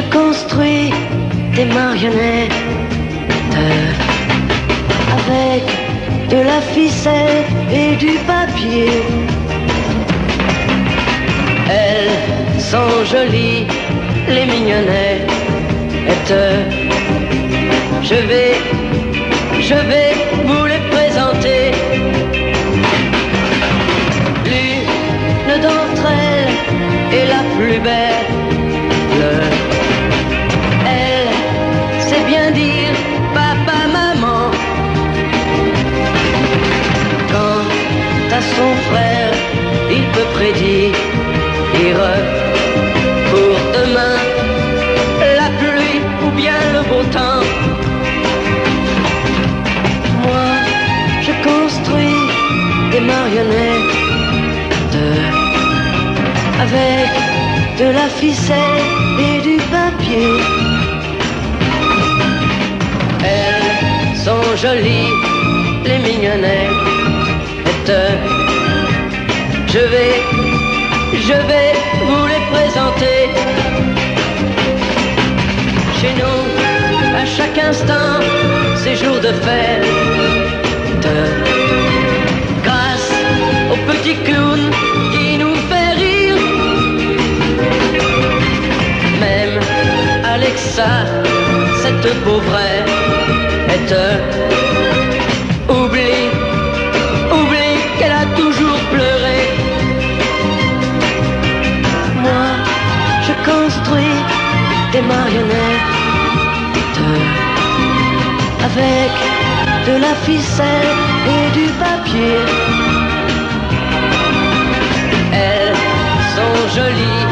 construis des marionnettes avec de la ficelle et du papier. Elles sont jolies, les mignonnettes. Je vais, je vais vous les présenter. L'une d'entre elles est la plus belle. Prédire pour demain la pluie ou bien le beau temps. Moi, je construis des marionnettes avec de la ficelle et du papier. Elles sont jolies, les mignonnettes. Je vais, je vais vous les présenter. Chez nous, à chaque instant, c'est jour de fête. Grâce au petit clown qui nous fait rire. Même Alexa, cette pauvrette, oublie, des marionnettes avec de la ficelle et du papier. Elles sont jolies,